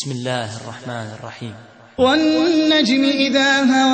بسم الله الرحمن الرحيم. والنجم إذا هوى